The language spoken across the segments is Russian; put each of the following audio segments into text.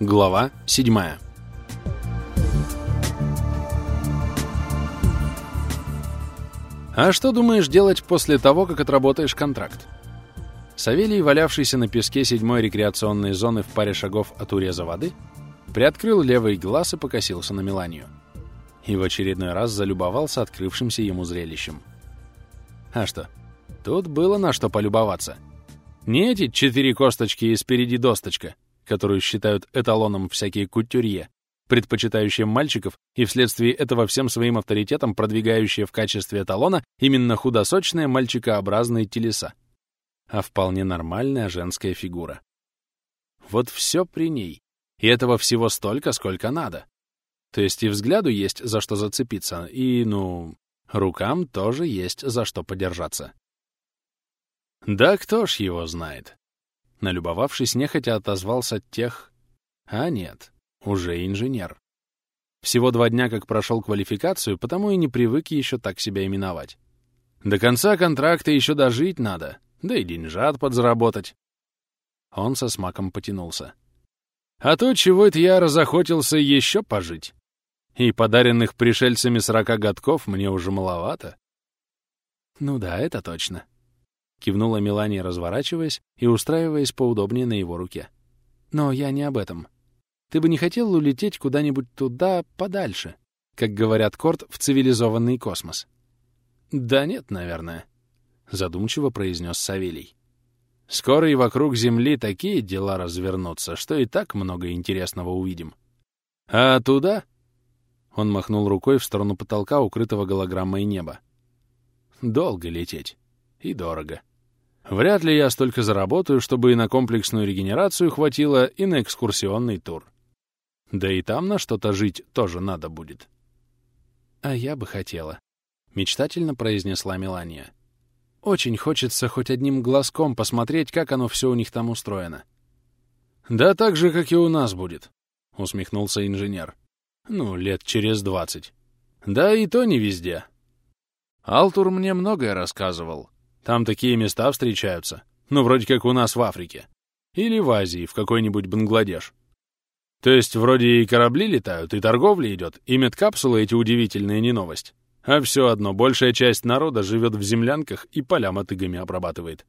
Глава 7 «А что думаешь делать после того, как отработаешь контракт?» Савелий, валявшийся на песке седьмой рекреационной зоны в паре шагов от уреза воды, приоткрыл левый глаз и покосился на Меланию. И в очередной раз залюбовался открывшимся ему зрелищем. А что, тут было на что полюбоваться. Не эти четыре косточки и спереди досточка, которую считают эталоном всякие кутюрье, предпочитающие мальчиков и вследствие этого всем своим авторитетом продвигающие в качестве эталона именно худосочные мальчикообразные телеса, а вполне нормальная женская фигура. Вот все при ней, и этого всего столько, сколько надо. То есть и взгляду есть за что зацепиться, и, ну, рукам тоже есть за что подержаться. Да кто ж его знает? Налюбовавшись, нехотя отозвался тех... А нет, уже инженер. Всего два дня как прошел квалификацию, потому и не привык еще так себя именовать. До конца контракта еще дожить надо, да и деньжат подзаработать. Он со смаком потянулся. А то чего это я разохотился еще пожить. И подаренных пришельцами сорока годков мне уже маловато. Ну да, это точно. Кивнула Мелания, разворачиваясь и устраиваясь поудобнее на его руке. Но я не об этом. Ты бы не хотел улететь куда-нибудь туда, подальше, как говорят Корт, в цивилизованный космос? Да нет, наверное, задумчиво произнес Савелий. Скоро и вокруг Земли такие дела развернутся, что и так много интересного увидим. А туда? Он махнул рукой в сторону потолка, укрытого голограммой неба. Долго лететь. И дорого. Вряд ли я столько заработаю, чтобы и на комплексную регенерацию хватило, и на экскурсионный тур. Да и там на что-то жить тоже надо будет. «А я бы хотела», — мечтательно произнесла Мелания. «Очень хочется хоть одним глазком посмотреть, как оно все у них там устроено». «Да так же, как и у нас будет», — усмехнулся инженер. «Ну, лет через двадцать. Да и то не везде. Алтур мне многое рассказывал. Там такие места встречаются. Ну, вроде как у нас в Африке. Или в Азии, в какой-нибудь Бангладеш. То есть вроде и корабли летают, и торговля идет, и медкапсулы эти удивительные не новость. А все одно, большая часть народа живет в землянках и поля мотыгами обрабатывает.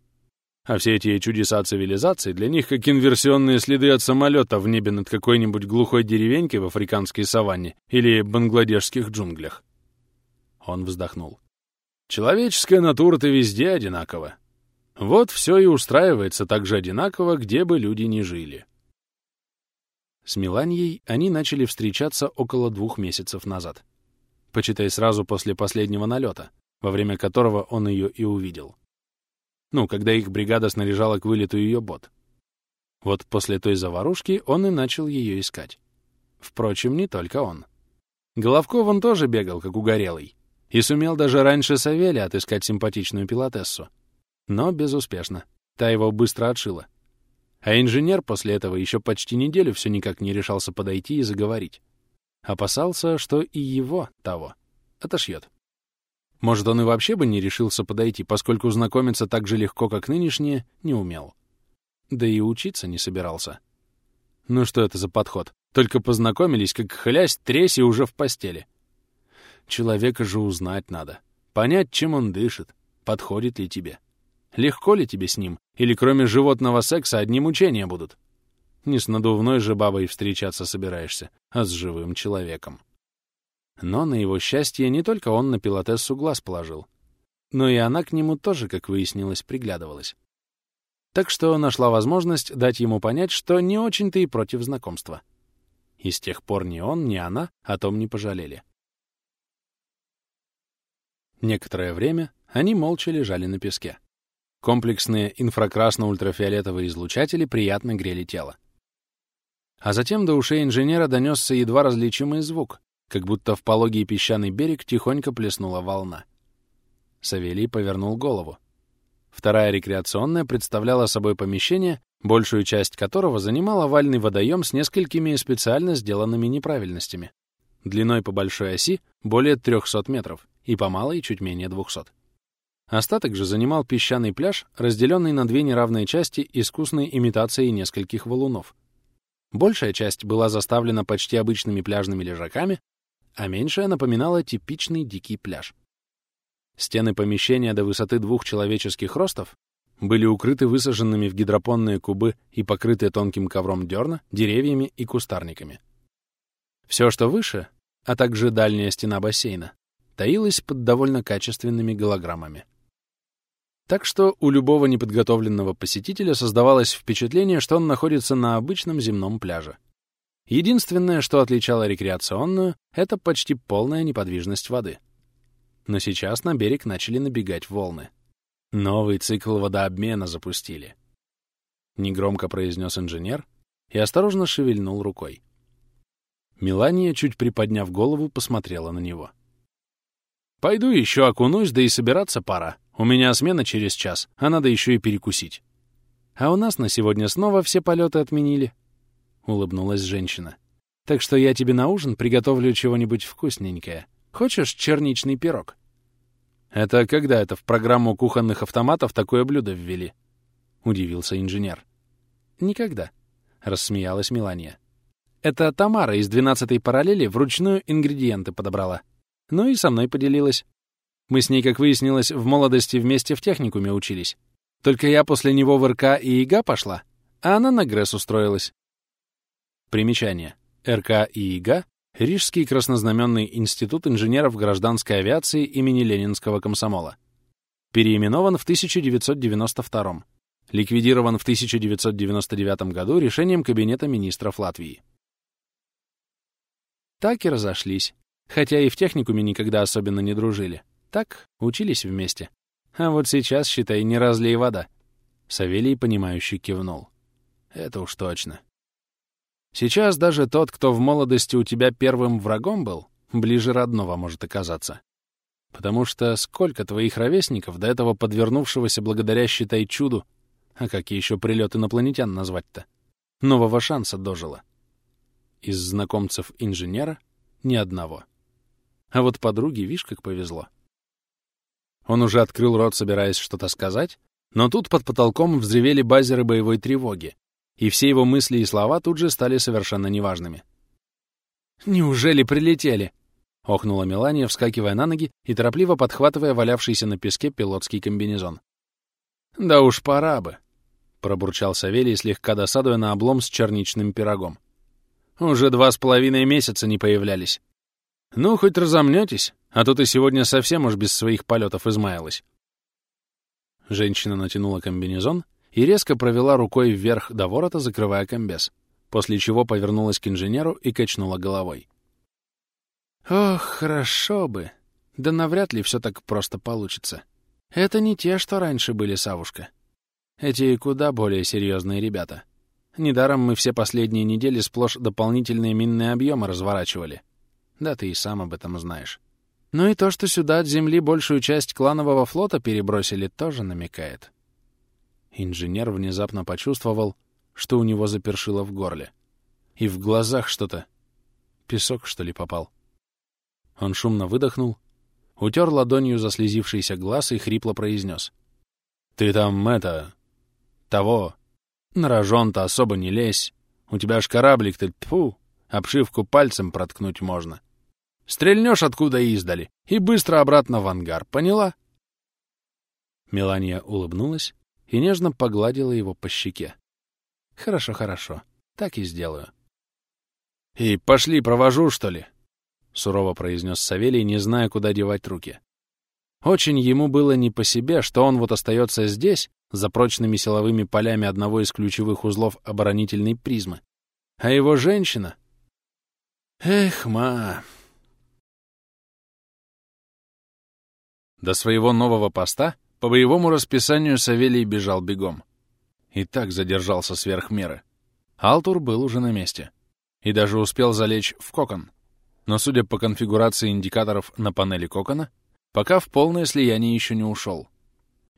А все эти чудеса цивилизации для них как инверсионные следы от самолета в небе над какой-нибудь глухой деревенькой в африканской саванне или бангладешских джунглях. Он вздохнул. Человеческая натура-то везде одинакова. Вот все и устраивается так же одинаково, где бы люди ни жили. С Миланьей они начали встречаться около двух месяцев назад. Почитай сразу после последнего налета, во время которого он ее и увидел. Ну, когда их бригада снаряжала к вылету ее бот. Вот после той заварушки он и начал ее искать. Впрочем, не только он. Головков он тоже бегал, как угорелый, и сумел даже раньше Савелия отыскать симпатичную пилотессу. Но безуспешно. Та его быстро отшила. А инженер после этого еще почти неделю все никак не решался подойти и заговорить. Опасался, что и его того отошьет. Может, он и вообще бы не решился подойти, поскольку знакомиться так же легко, как нынешние, не умел. Да и учиться не собирался. Ну что это за подход? Только познакомились, как хлясь, тресь и уже в постели. Человека же узнать надо. Понять, чем он дышит, подходит ли тебе. Легко ли тебе с ним? Или кроме животного секса одни мучения будут? Не с надувной же бабой встречаться собираешься, а с живым человеком. Но на его счастье не только он на пилотессу глаз положил, но и она к нему тоже, как выяснилось, приглядывалась. Так что нашла возможность дать ему понять, что не очень-то и против знакомства. И с тех пор ни он, ни она о том не пожалели. Некоторое время они молча лежали на песке. Комплексные инфракрасно-ультрафиолетовые излучатели приятно грели тело. А затем до ушей инженера донесся едва различимый звук, как будто в пологий песчаный берег тихонько плеснула волна. Савелий повернул голову. Вторая рекреационная представляла собой помещение, большую часть которого занимал овальный водоем с несколькими специально сделанными неправильностями. Длиной по большой оси более 300 метров и по малой чуть менее 200. Остаток же занимал песчаный пляж, разделенный на две неравные части искусной имитацией нескольких валунов. Большая часть была заставлена почти обычными пляжными лежаками, а меньшая напоминала типичный дикий пляж. Стены помещения до высоты двух человеческих ростов были укрыты высаженными в гидропонные кубы и покрыты тонким ковром дерна, деревьями и кустарниками. Все, что выше, а также дальняя стена бассейна, таилась под довольно качественными голограммами. Так что у любого неподготовленного посетителя создавалось впечатление, что он находится на обычном земном пляже. Единственное, что отличало рекреационную, это почти полная неподвижность воды. Но сейчас на берег начали набегать волны. Новый цикл водообмена запустили. Негромко произнес инженер и осторожно шевельнул рукой. Мелания, чуть приподняв голову, посмотрела на него. «Пойду еще окунусь, да и собираться пора. У меня смена через час, а надо еще и перекусить. А у нас на сегодня снова все полеты отменили. Улыбнулась женщина. Так что я тебе на ужин приготовлю чего-нибудь вкусненькое. Хочешь черничный пирог? Это когда это в программу кухонных автоматов такое блюдо ввели? Удивился инженер. Никогда, рассмеялась Мелания. Это Тамара из 12-й параллели вручную ингредиенты подобрала. Ну и со мной поделилась. Мы с ней, как выяснилось, в молодости вместе в техникуме учились. Только я после него в РК и ИГА пошла, а она на ГРЭС устроилась. Примечание. РК и ИГА — Рижский краснознаменный институт инженеров гражданской авиации имени Ленинского комсомола. Переименован в 1992 Ликвидирован в 1999 году решением Кабинета министров Латвии. Так и разошлись, хотя и в техникуме никогда особенно не дружили. Так, учились вместе. А вот сейчас, считай, не разлей вода. Савелий, понимающий, кивнул. Это уж точно. Сейчас даже тот, кто в молодости у тебя первым врагом был, ближе родного может оказаться. Потому что сколько твоих ровесников, до этого подвернувшегося благодаря, считай, чуду, а какие еще прилет инопланетян назвать-то, нового шанса дожило. Из знакомцев инженера ни одного. А вот подруге, видишь, как повезло. Он уже открыл рот, собираясь что-то сказать, но тут под потолком взревели базеры боевой тревоги, и все его мысли и слова тут же стали совершенно неважными. «Неужели прилетели?» — охнула Мелания, вскакивая на ноги и торопливо подхватывая валявшийся на песке пилотский комбинезон. «Да уж пора бы», — пробурчал Савелий, слегка досадуя на облом с черничным пирогом. «Уже два с половиной месяца не появлялись. Ну, хоть разомнётесь, а то ты сегодня совсем уж без своих полетов измаялась. Женщина натянула комбинезон и резко провела рукой вверх до ворота, закрывая комбез, после чего повернулась к инженеру и качнула головой. «Ох, хорошо бы. Да навряд ли все так просто получится. Это не те, что раньше были, Савушка. Эти куда более серьезные ребята. Недаром мы все последние недели сплошь дополнительные минные объемы разворачивали. Да ты и сам об этом знаешь. Ну и то, что сюда от земли большую часть кланового флота перебросили, тоже намекает. Инженер внезапно почувствовал, что у него запершило в горле. И в глазах что-то. Песок, что ли, попал. Он шумно выдохнул, утер ладонью заслезившийся глаз и хрипло произнес. «Ты там, это... того... На рожон-то особо не лезь. У тебя ж кораблик-то, тьфу, обшивку пальцем проткнуть можно». Стрельнешь откуда издали и быстро обратно в ангар, поняла?» Мелания улыбнулась и нежно погладила его по щеке. «Хорошо, хорошо. Так и сделаю». «И пошли, провожу, что ли?» — сурово произнес Савелий, не зная, куда девать руки. Очень ему было не по себе, что он вот остается здесь, за прочными силовыми полями одного из ключевых узлов оборонительной призмы. А его женщина... Эх, ма... До своего нового поста по боевому расписанию Савелий бежал бегом. И так задержался сверх меры. Алтур был уже на месте. И даже успел залечь в кокон. Но, судя по конфигурации индикаторов на панели кокона, пока в полное слияние еще не ушел.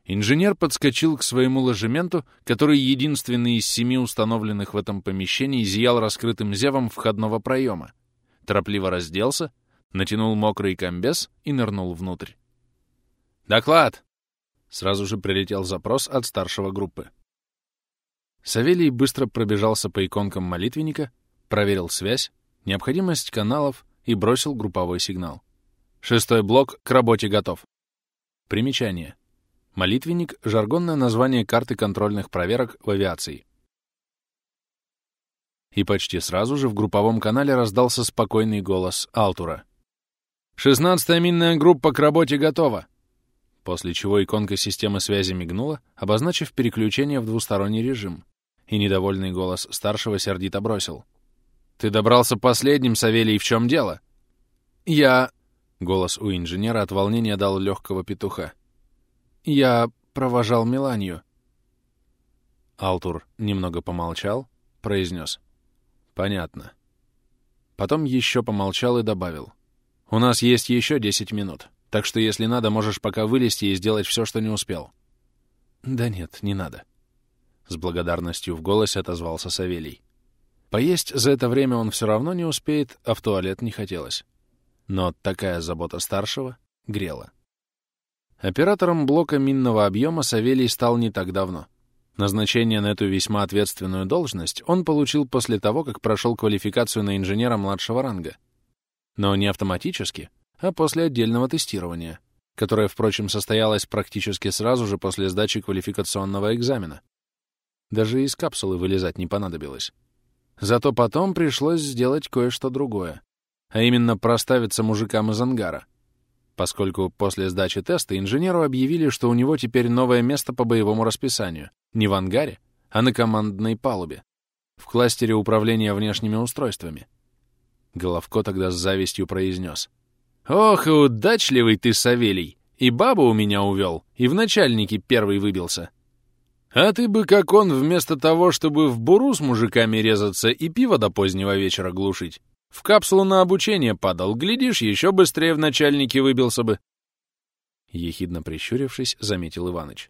Инженер подскочил к своему ложементу, который единственный из семи установленных в этом помещении зиял раскрытым зевом входного проема, торопливо разделся, натянул мокрый комбез и нырнул внутрь. «Доклад!» Сразу же прилетел запрос от старшего группы. Савелий быстро пробежался по иконкам молитвенника, проверил связь, необходимость каналов и бросил групповой сигнал. Шестой блок к работе готов. Примечание. Молитвенник — жаргонное название карты контрольных проверок в авиации. И почти сразу же в групповом канале раздался спокойный голос Алтура. «Шестнадцатая минная группа к работе готова!» После чего иконка системы связи мигнула, обозначив переключение в двусторонний режим, и недовольный голос старшего сердито бросил. «Ты добрался последним, Савелий, в чем дело?» «Я...» — голос у инженера от волнения дал легкого петуха. «Я провожал Меланию». Алтур немного помолчал, произнес. «Понятно». Потом еще помолчал и добавил. «У нас есть еще десять минут, так что если надо, можешь пока вылезти и сделать все, что не успел». «Да нет, не надо». С благодарностью в голосе отозвался Савелий. Поесть за это время он все равно не успеет, а в туалет не хотелось. Но такая забота старшего грела. Оператором блока минного объема Савелий стал не так давно. Назначение на эту весьма ответственную должность он получил после того, как прошел квалификацию на инженера младшего ранга. Но не автоматически, а после отдельного тестирования, которое, впрочем, состоялось практически сразу же после сдачи квалификационного экзамена. Даже из капсулы вылезать не понадобилось. Зато потом пришлось сделать кое-что другое, а именно проставиться мужикам из ангара — поскольку после сдачи теста инженеру объявили, что у него теперь новое место по боевому расписанию, не в ангаре, а на командной палубе, в кластере управления внешними устройствами. Головко тогда с завистью произнес. «Ох, и удачливый ты, Савелий! И бабу у меня увел, и в начальнике первый выбился. А ты бы, как он, вместо того, чтобы в буру с мужиками резаться и пиво до позднего вечера глушить, в капсулу на обучение падал. Глядишь, еще быстрее в начальнике выбился бы. Ехидно прищурившись, заметил Иваныч.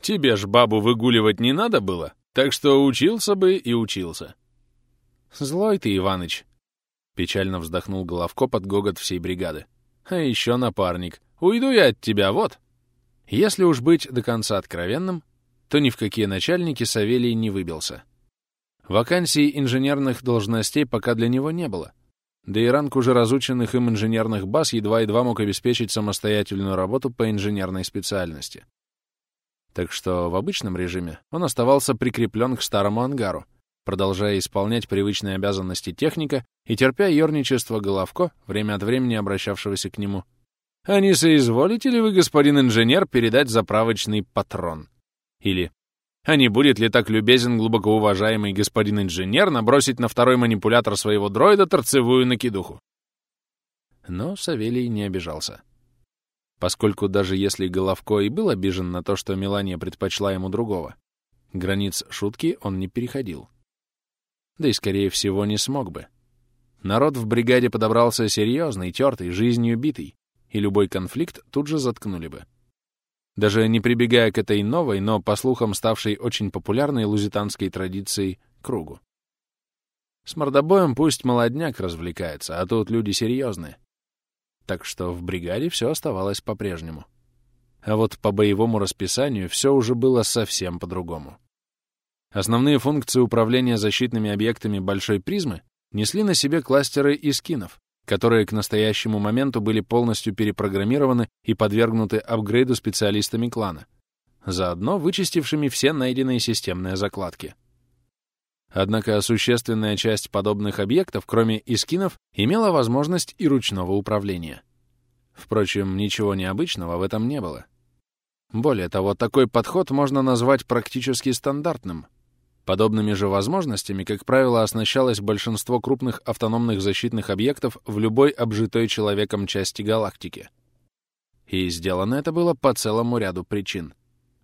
Тебе ж бабу выгуливать не надо было, так что учился бы и учился. Злой ты, Иваныч. Печально вздохнул Головко под гогот всей бригады. А еще напарник. Уйду я от тебя, вот. Если уж быть до конца откровенным, то ни в какие начальники Савелий не выбился. Вакансий инженерных должностей пока для него не было. Да и ранг уже разученных им инженерных баз едва-едва мог обеспечить самостоятельную работу по инженерной специальности. Так что в обычном режиме он оставался прикреплен к старому ангару, продолжая исполнять привычные обязанности техника и терпя ерничество Головко, время от времени обращавшегося к нему. «А не соизволите ли вы, господин инженер, передать заправочный патрон?» Или а не будет ли так любезен глубоко уважаемый господин инженер набросить на второй манипулятор своего дроида торцевую накидуху? Но Савелий не обижался. Поскольку даже если Головко и был обижен на то, что Мелания предпочла ему другого, границ шутки он не переходил. Да и, скорее всего, не смог бы. Народ в бригаде подобрался серьезный, тертый, жизнью битый, и любой конфликт тут же заткнули бы даже не прибегая к этой новой, но, по слухам, ставшей очень популярной лузитанской традицией, кругу. С мордобоем пусть молодняк развлекается, а тут люди серьезные. Так что в бригаде все оставалось по-прежнему. А вот по боевому расписанию все уже было совсем по-другому. Основные функции управления защитными объектами большой призмы несли на себе кластеры искинов, которые к настоящему моменту были полностью перепрограммированы и подвергнуты апгрейду специалистами клана, заодно вычистившими все найденные системные закладки. Однако существенная часть подобных объектов, кроме искинов, имела возможность и ручного управления. Впрочем, ничего необычного в этом не было. Более того, такой подход можно назвать практически стандартным — Подобными же возможностями, как правило, оснащалось большинство крупных автономных защитных объектов в любой обжитой человеком части галактики. И сделано это было по целому ряду причин.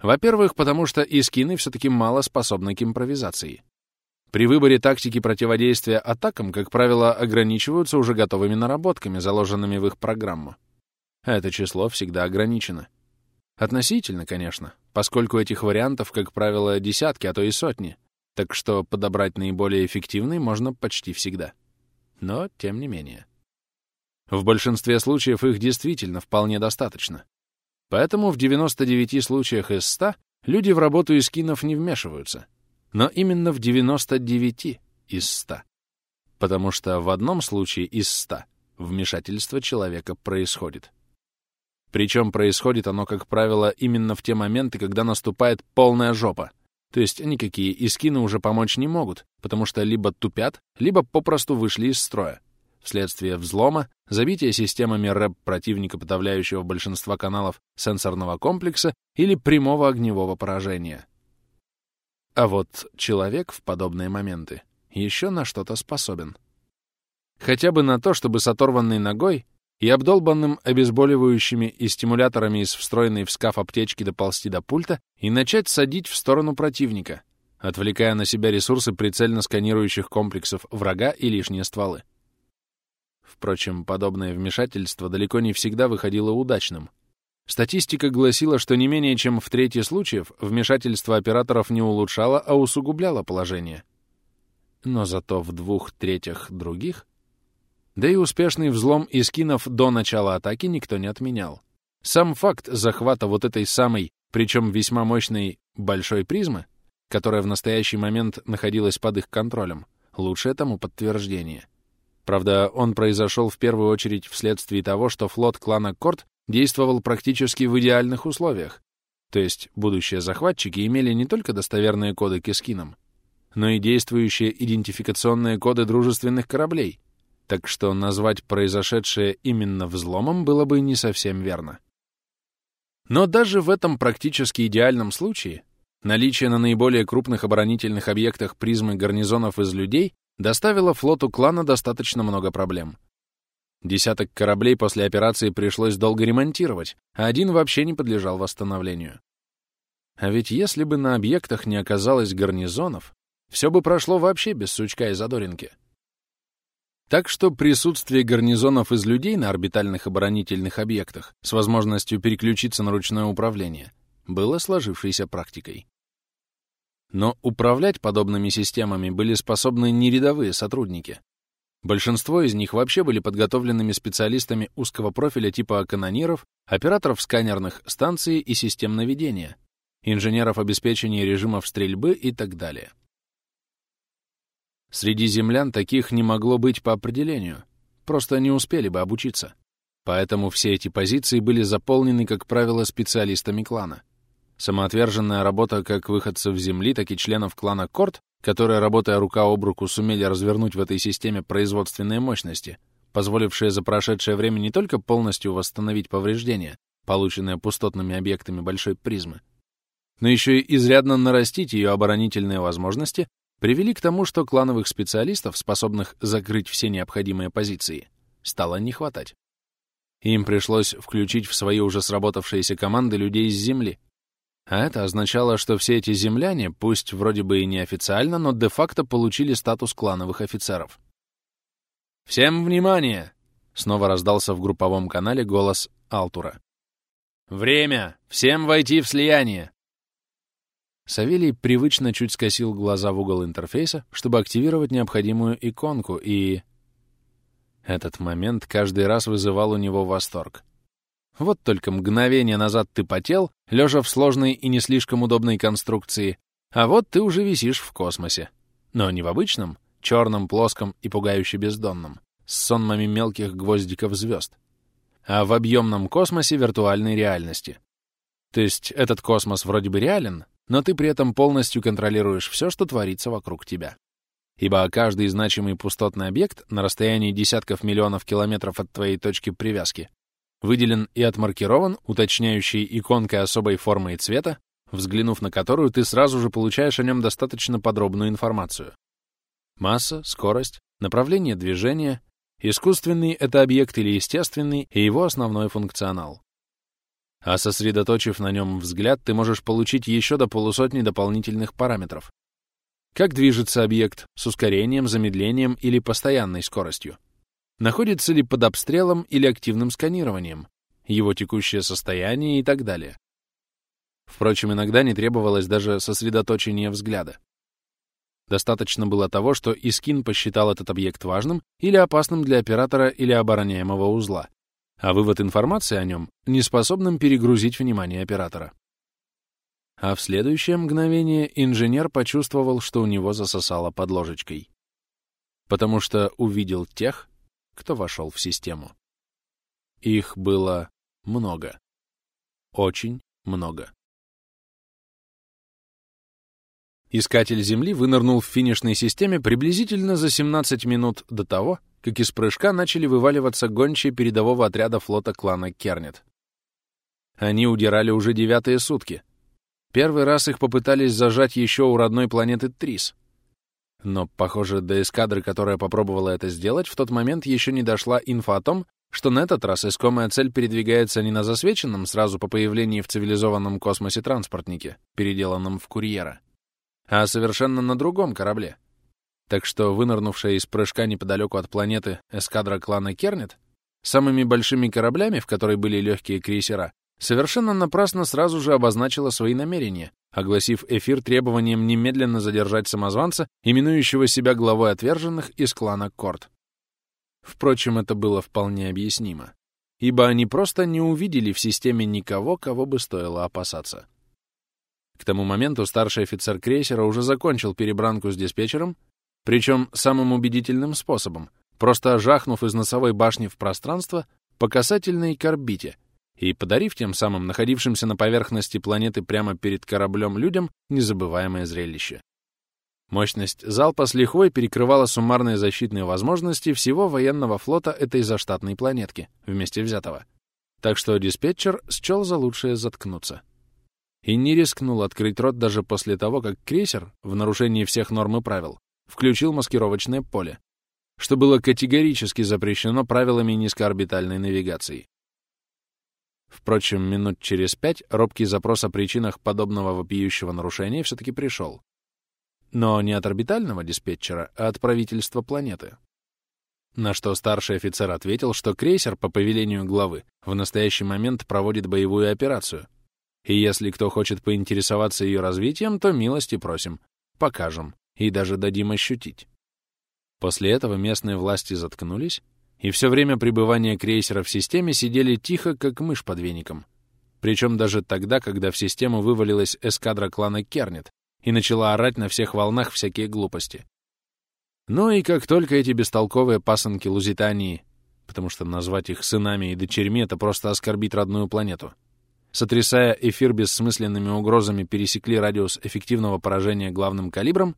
Во-первых, потому что искины все-таки мало способны к импровизации. При выборе тактики противодействия атакам, как правило, ограничиваются уже готовыми наработками, заложенными в их программу. Это число всегда ограничено. Относительно, конечно, поскольку этих вариантов, как правило, десятки, а то и сотни — так что подобрать наиболее эффективный можно почти всегда. Но тем не менее. В большинстве случаев их действительно вполне достаточно. Поэтому в 99 случаях из 100 люди в работу эскинов не вмешиваются, но именно в 99 из 100. Потому что в одном случае из 100 вмешательство человека происходит. Причем происходит оно, как правило, именно в те моменты, когда наступает полная жопа. То есть никакие искины уже помочь не могут, потому что либо тупят, либо попросту вышли из строя. Вследствие взлома, забития системами рэп противника, подавляющего большинства каналов сенсорного комплекса или прямого огневого поражения. А вот человек в подобные моменты еще на что-то способен. Хотя бы на то, чтобы с оторванной ногой и обдолбанным обезболивающими и стимуляторами из встроенной в скаф аптечки доползти до пульта и начать садить в сторону противника, отвлекая на себя ресурсы прицельно сканирующих комплексов врага и лишние стволы. Впрочем, подобное вмешательство далеко не всегда выходило удачным. Статистика гласила, что не менее чем в трети случаев вмешательство операторов не улучшало, а усугубляло положение. Но зато в двух третях других да и успешный взлом искинов до начала атаки никто не отменял. Сам факт захвата вот этой самой, причем весьма мощной, большой призмы, которая в настоящий момент находилась под их контролем, лучшее тому подтверждение. Правда, он произошел в первую очередь вследствие того, что флот клана Корт действовал практически в идеальных условиях. То есть будущие захватчики имели не только достоверные коды к эскинам, но и действующие идентификационные коды дружественных кораблей, так что назвать произошедшее именно взломом было бы не совсем верно. Но даже в этом практически идеальном случае наличие на наиболее крупных оборонительных объектах призмы гарнизонов из людей доставило флоту клана достаточно много проблем. Десяток кораблей после операции пришлось долго ремонтировать, а один вообще не подлежал восстановлению. А ведь если бы на объектах не оказалось гарнизонов, все бы прошло вообще без сучка и задоринки. Так что присутствие гарнизонов из людей на орбитальных оборонительных объектах с возможностью переключиться на ручное управление было сложившейся практикой. Но управлять подобными системами были способны не рядовые сотрудники. Большинство из них вообще были подготовленными специалистами узкого профиля типа канониров, операторов сканерных станций и систем наведения, инженеров обеспечения режимов стрельбы и так далее. Среди землян таких не могло быть по определению, просто не успели бы обучиться. Поэтому все эти позиции были заполнены, как правило, специалистами клана. Самоотверженная работа как выходцев Земли, так и членов клана Корт, которые, работая рука об руку, сумели развернуть в этой системе производственные мощности, позволившие за прошедшее время не только полностью восстановить повреждения, полученные пустотными объектами большой призмы, но еще и изрядно нарастить ее оборонительные возможности привели к тому, что клановых специалистов, способных закрыть все необходимые позиции, стало не хватать. Им пришлось включить в свои уже сработавшиеся команды людей с Земли. А это означало, что все эти земляне, пусть вроде бы и неофициально, но де-факто получили статус клановых офицеров. «Всем внимание!» — снова раздался в групповом канале голос Алтура. «Время! Всем войти в слияние! Савелий привычно чуть скосил глаза в угол интерфейса, чтобы активировать необходимую иконку, и... Этот момент каждый раз вызывал у него восторг. Вот только мгновение назад ты потел, лежа в сложной и не слишком удобной конструкции, а вот ты уже висишь в космосе. Но не в обычном, черном, плоском и пугающе бездонном, с сонмами мелких гвоздиков звезд, а в объемном космосе виртуальной реальности. То есть этот космос вроде бы реален, но ты при этом полностью контролируешь все, что творится вокруг тебя. Ибо каждый значимый пустотный объект на расстоянии десятков миллионов километров от твоей точки привязки выделен и отмаркирован, уточняющей иконкой особой формы и цвета, взглянув на которую ты сразу же получаешь о нем достаточно подробную информацию. Масса, скорость, направление движения, искусственный это объект или естественный и его основной функционал а сосредоточив на нем взгляд, ты можешь получить еще до полусотни дополнительных параметров. Как движется объект с ускорением, замедлением или постоянной скоростью? Находится ли под обстрелом или активным сканированием? Его текущее состояние и так далее. Впрочем, иногда не требовалось даже сосредоточения взгляда. Достаточно было того, что Искин посчитал этот объект важным или опасным для оператора или обороняемого узла, а вывод информации о нем неспособным перегрузить внимание оператора. а в следующее мгновение инженер почувствовал, что у него засосало под ложечкой. Потому что увидел тех, кто вошел в систему. Их было много. Очень много. Искатель Земли вынырнул в финишной системе приблизительно за 17 минут до того, как из прыжка начали вываливаться гончие передового отряда флота клана Кернет. Они удирали уже девятые сутки. Первый раз их попытались зажать еще у родной планеты Трис. Но, похоже, до эскадры, которая попробовала это сделать, в тот момент еще не дошла инфа о том, что на этот раз искомая цель передвигается не на засвеченном сразу по появлении в цивилизованном космосе транспортнике, переделанном в курьера, а совершенно на другом корабле. Так что вынырнувшая из прыжка неподалеку от планеты эскадра клана Кернет самыми большими кораблями, в которой были легкие крейсера, совершенно напрасно сразу же обозначила свои намерения, огласив эфир требованием немедленно задержать самозванца, именующего себя главой отверженных из клана Корт. Впрочем, это было вполне объяснимо, ибо они просто не увидели в системе никого, кого бы стоило опасаться. К тому моменту старший офицер крейсера уже закончил перебранку с диспетчером, причем самым убедительным способом, просто жахнув из носовой башни в пространство по касательной к орбите и подарив тем самым находившимся на поверхности планеты прямо перед кораблем людям незабываемое зрелище. Мощность залпа с лихвой перекрывала суммарные защитные возможности всего военного флота этой заштатной планетки, вместе взятого. Так что диспетчер счел за лучшее заткнуться. И не рискнул открыть рот даже после того, как крейсер, в нарушении всех норм и правил, включил маскировочное поле, что было категорически запрещено правилами низкоорбитальной навигации. Впрочем, минут через пять робкий запрос о причинах подобного вопиющего нарушения все-таки пришел. Но не от орбитального диспетчера, а от правительства планеты. На что старший офицер ответил, что крейсер по повелению главы в настоящий момент проводит боевую операцию. И если кто хочет поинтересоваться ее развитием, то милости просим, покажем и даже дадим ощутить. После этого местные власти заткнулись, и все время пребывания крейсера в системе сидели тихо, как мышь под веником. Причем даже тогда, когда в систему вывалилась эскадра клана Кернет, и начала орать на всех волнах всякие глупости. Ну и как только эти бестолковые пасынки Лузитании, потому что назвать их сынами и дочерьми — это просто оскорбить родную планету, сотрясая эфир бессмысленными угрозами, пересекли радиус эффективного поражения главным калибром,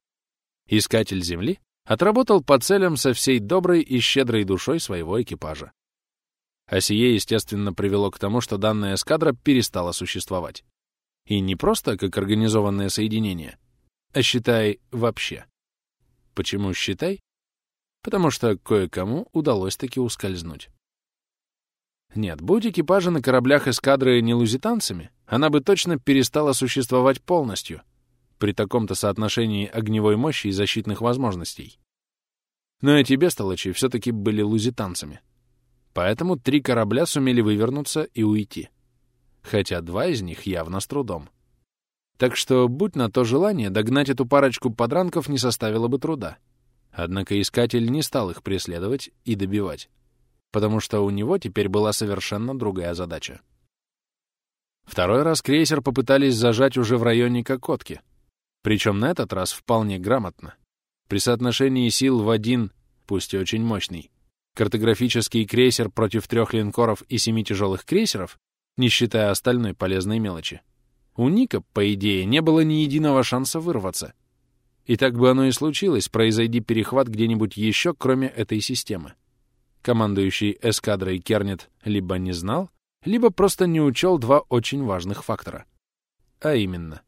искатель Земли отработал по целям со всей доброй и щедрой душой своего экипажа. А сие, естественно, привело к тому, что данная эскадра перестала существовать. И не просто как организованное соединение, а считай вообще. Почему считай? Потому что кое-кому удалось таки ускользнуть. Нет, будь экипажи на кораблях эскадры не лузитанцами, она бы точно перестала существовать полностью при таком-то соотношении огневой мощи и защитных возможностей. Но эти бестолочи все-таки были лузитанцами. Поэтому три корабля сумели вывернуться и уйти хотя два из них явно с трудом. Так что, будь на то желание, догнать эту парочку подранков не составило бы труда. Однако искатель не стал их преследовать и добивать, потому что у него теперь была совершенно другая задача. Второй раз крейсер попытались зажать уже в районе Кокотки, причем на этот раз вполне грамотно. При соотношении сил в один, пусть и очень мощный, картографический крейсер против трех линкоров и семи тяжелых крейсеров не считая остальной полезной мелочи. У Ника, по идее, не было ни единого шанса вырваться. И так бы оно и случилось, произойди перехват где-нибудь еще, кроме этой системы. Командующий эскадрой Кернет либо не знал, либо просто не учел два очень важных фактора. А именно,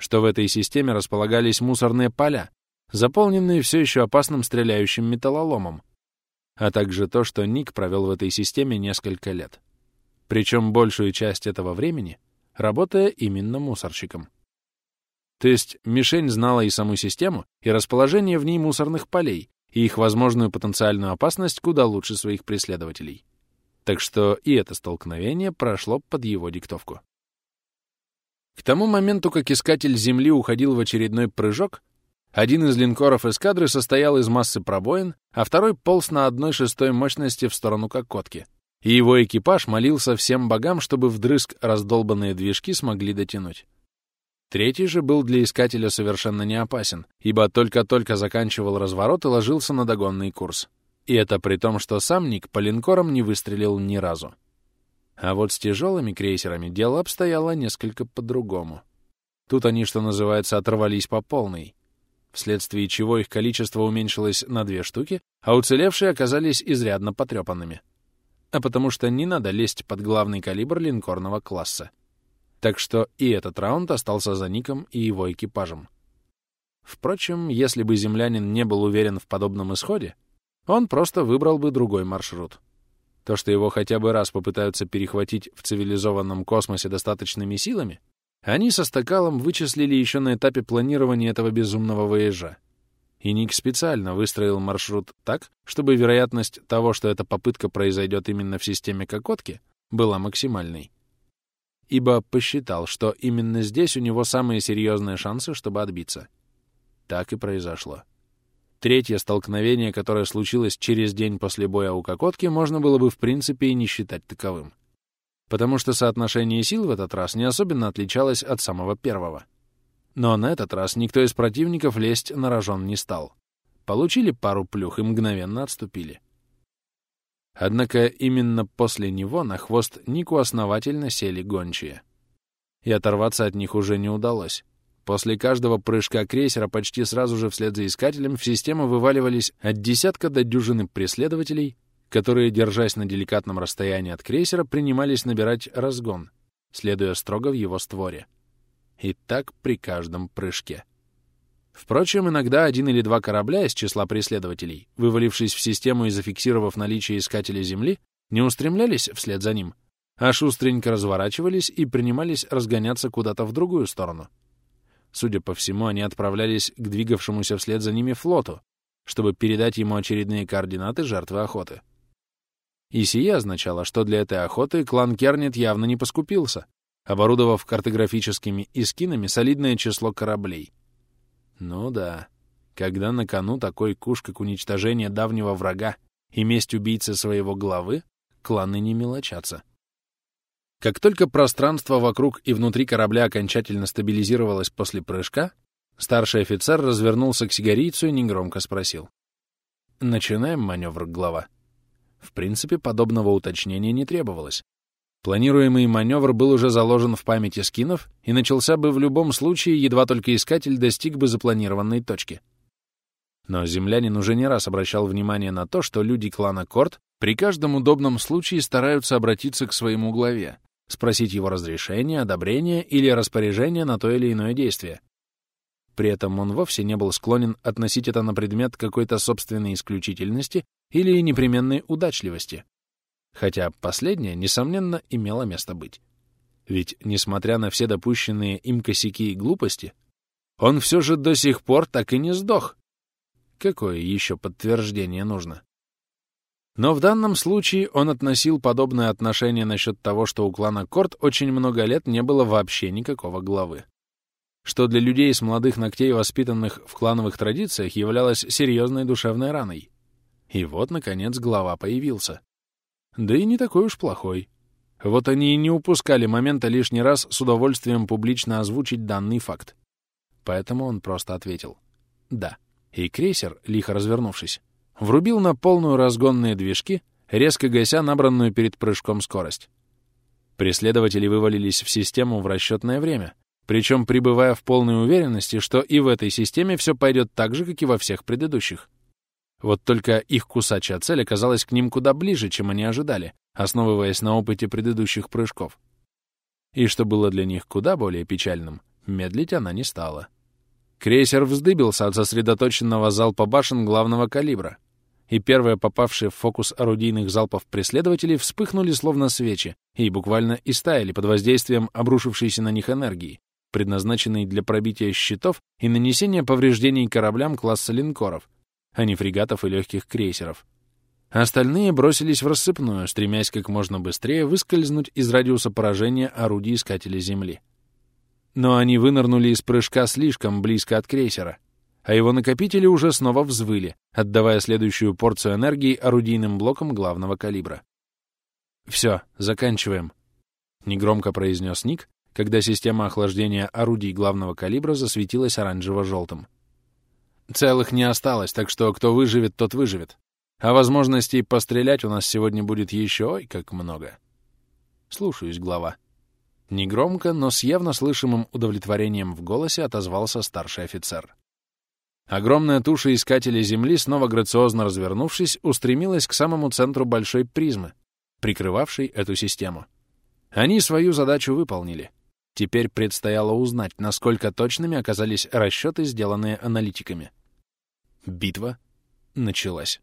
что в этой системе располагались мусорные поля, заполненные все еще опасным стреляющим металлоломом, а также то, что Ник провел в этой системе несколько лет причем большую часть этого времени работая именно мусорщиком. То есть мишень знала и саму систему, и расположение в ней мусорных полей, и их возможную потенциальную опасность куда лучше своих преследователей. Так что и это столкновение прошло под его диктовку. К тому моменту, как искатель Земли уходил в очередной прыжок, один из линкоров эскадры состоял из массы пробоин, а второй полз на одной шестой мощности в сторону Кокотки — и его экипаж молился всем богам, чтобы вдрызг раздолбанные движки смогли дотянуть. Третий же был для искателя совершенно не опасен, ибо только-только заканчивал разворот и ложился на догонный курс. И это при том, что сам Ник по линкорам не выстрелил ни разу. А вот с тяжелыми крейсерами дело обстояло несколько по-другому. Тут они, что называется, оторвались по полной, вследствие чего их количество уменьшилось на две штуки, а уцелевшие оказались изрядно потрепанными. А потому что не надо лезть под главный калибр линкорного класса. Так что и этот раунд остался за Ником и его экипажем. Впрочем, если бы землянин не был уверен в подобном исходе, он просто выбрал бы другой маршрут. То, что его хотя бы раз попытаются перехватить в цивилизованном космосе достаточными силами, они со Стакалом вычислили еще на этапе планирования этого безумного воежа. И Ник специально выстроил маршрут так, чтобы вероятность того, что эта попытка произойдет именно в системе Кокотки, была максимальной ибо посчитал, что именно здесь у него самые серьезные шансы, чтобы отбиться. Так и произошло. Третье столкновение, которое случилось через день после боя у Кокотки, можно было бы в принципе и не считать таковым. Потому что соотношение сил в этот раз не особенно отличалось от самого первого. Но на этот раз никто из противников лезть на рожон не стал. Получили пару плюх и мгновенно отступили. Однако именно после него на хвост Нику основательно сели гончие. И оторваться от них уже не удалось. После каждого прыжка крейсера почти сразу же вслед за искателем в систему вываливались от десятка до дюжины преследователей, которые, держась на деликатном расстоянии от крейсера, принимались набирать разгон, следуя строго в его створе. И так при каждом прыжке. Впрочем, иногда один или два корабля из числа преследователей, вывалившись в систему и зафиксировав наличие искателя Земли, не устремлялись вслед за ним, а шустренько разворачивались и принимались разгоняться куда-то в другую сторону. Судя по всему, они отправлялись к двигавшемуся вслед за ними флоту, чтобы передать ему очередные координаты жертвы охоты. И сие означало, что для этой охоты клан Кернет явно не поскупился, оборудовав картографическими искинами солидное число кораблей — ну да, когда на кону такой куш, как уничтожение давнего врага и месть убийцы своего главы, кланы не мелочатся. Как только пространство вокруг и внутри корабля окончательно стабилизировалось после прыжка, старший офицер развернулся к сигарийцу и негромко спросил. «Начинаем маневр, глава». В принципе, подобного уточнения не требовалось. Планируемый маневр был уже заложен в памяти скинов и начался бы в любом случае, едва только искатель достиг бы запланированной точки. Но землянин уже не раз обращал внимание на то, что люди клана Корт при каждом удобном случае стараются обратиться к своему главе, спросить его разрешения, одобрения или распоряжения на то или иное действие. При этом он вовсе не был склонен относить это на предмет какой-то собственной исключительности или непременной удачливости, Хотя последнее, несомненно, имело место быть. Ведь, несмотря на все допущенные им косяки и глупости, он все же до сих пор так и не сдох. Какое еще подтверждение нужно? Но в данном случае он относил подобное отношение насчет того, что у клана Корт очень много лет не было вообще никакого главы. Что для людей с молодых ногтей, воспитанных в клановых традициях, являлось серьезной душевной раной. И вот, наконец, глава появился. Да и не такой уж плохой. Вот они и не упускали момента лишний раз с удовольствием публично озвучить данный факт. Поэтому он просто ответил «да». И крейсер, лихо развернувшись, врубил на полную разгонные движки, резко гася набранную перед прыжком скорость. Преследователи вывалились в систему в расчетное время, причем пребывая в полной уверенности, что и в этой системе все пойдет так же, как и во всех предыдущих. Вот только их кусачая цель оказалась к ним куда ближе, чем они ожидали, основываясь на опыте предыдущих прыжков. И что было для них куда более печальным, медлить она не стала. Крейсер вздыбился от сосредоточенного залпа башен главного калибра, и первые попавшие в фокус орудийных залпов преследователей вспыхнули словно свечи и буквально истаяли под воздействием обрушившейся на них энергии, предназначенной для пробития щитов и нанесения повреждений кораблям класса линкоров, а не фрегатов и легких крейсеров. Остальные бросились в рассыпную, стремясь как можно быстрее выскользнуть из радиуса поражения орудий искателя Земли. Но они вынырнули из прыжка слишком близко от крейсера, а его накопители уже снова взвыли, отдавая следующую порцию энергии орудийным блокам главного калибра. «Все, заканчиваем», — негромко произнес Ник, когда система охлаждения орудий главного калибра засветилась оранжево-желтым. Целых не осталось, так что кто выживет, тот выживет. А возможностей пострелять у нас сегодня будет еще ой как много. Слушаюсь, глава. Негромко, но с явно слышимым удовлетворением в голосе отозвался старший офицер. Огромная туша искателя Земли, снова грациозно развернувшись, устремилась к самому центру большой призмы, прикрывавшей эту систему. Они свою задачу выполнили. Теперь предстояло узнать, насколько точными оказались расчеты, сделанные аналитиками. Битва началась.